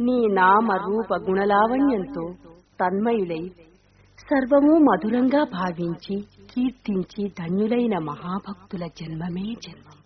నీ నామ రూప గుణలావణ్యంతో తన్మయులై సర్వము మధురంగా భావించి కీర్తించి ధన్యులైన మహాభక్తుల జన్మమే జన్మం.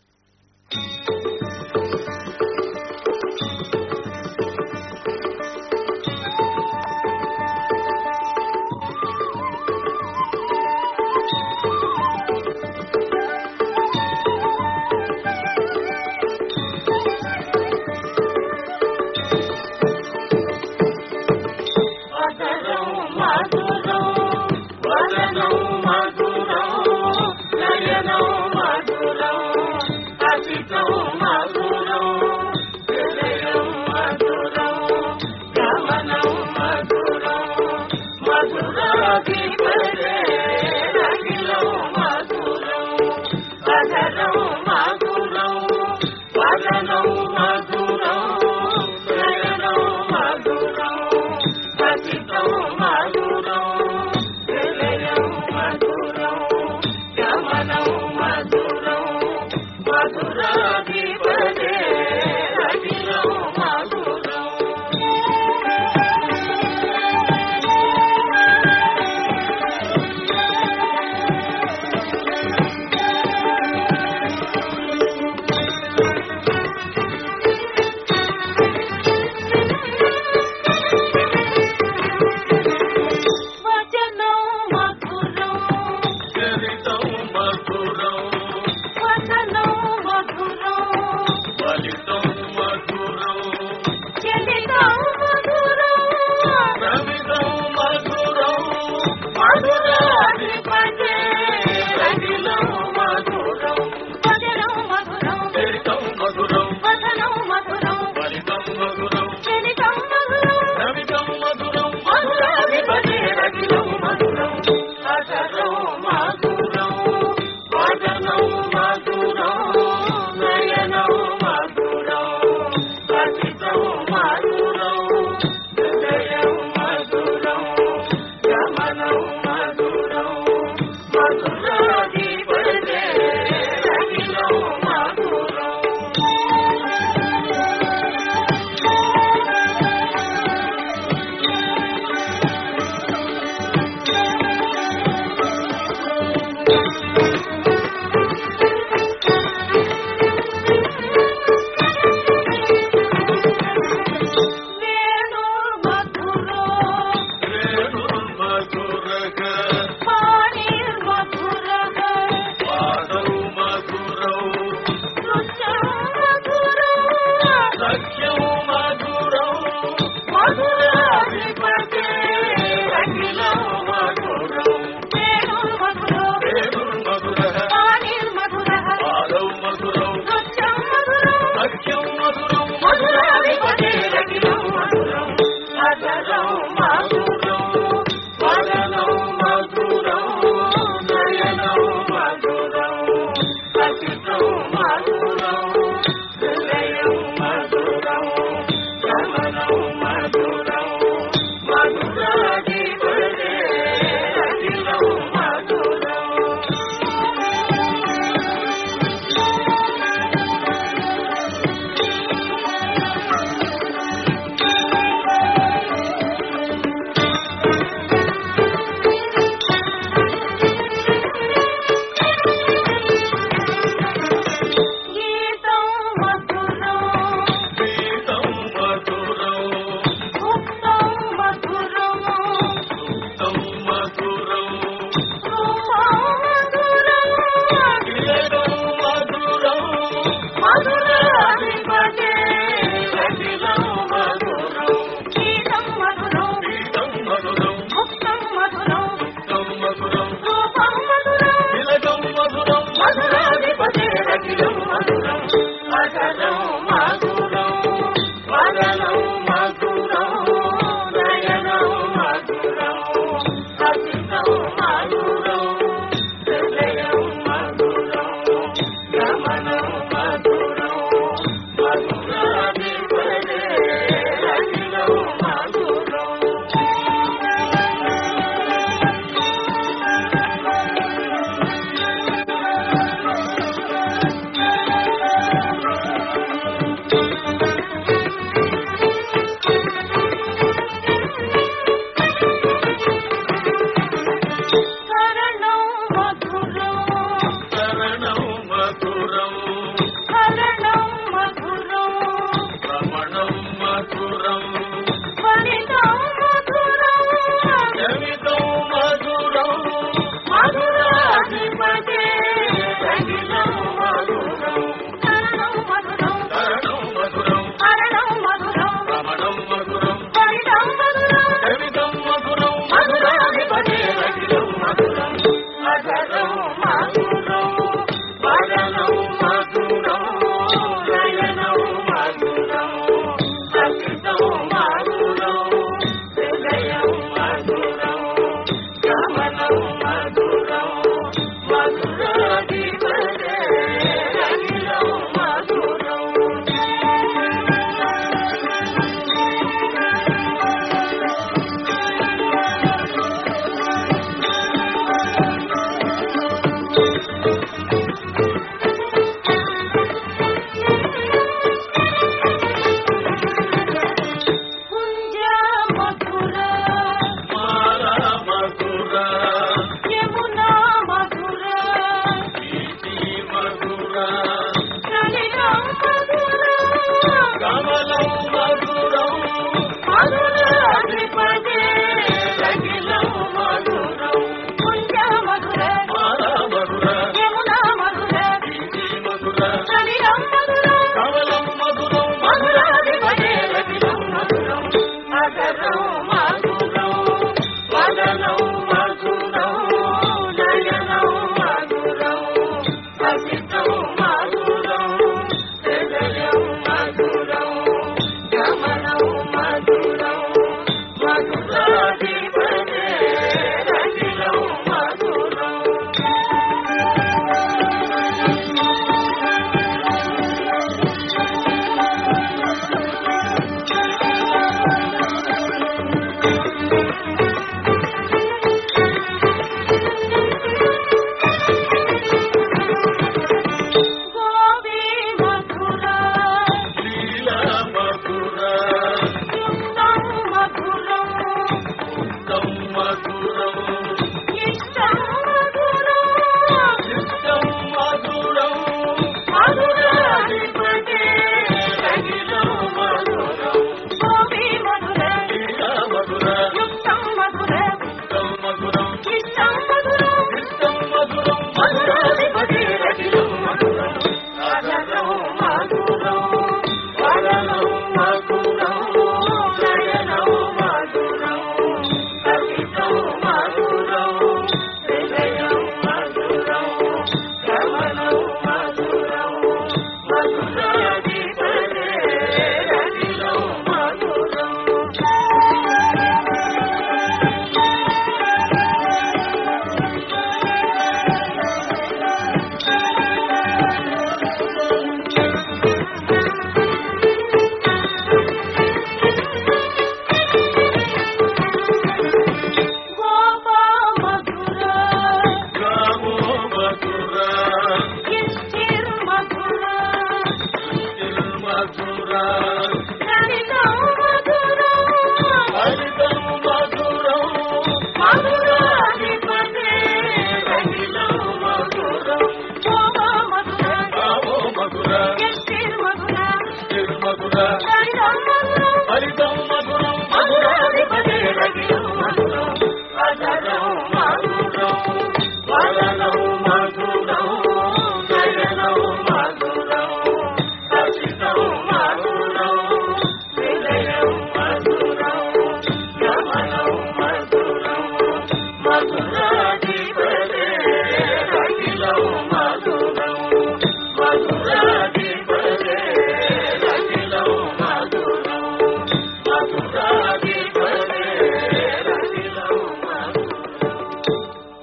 Brasil.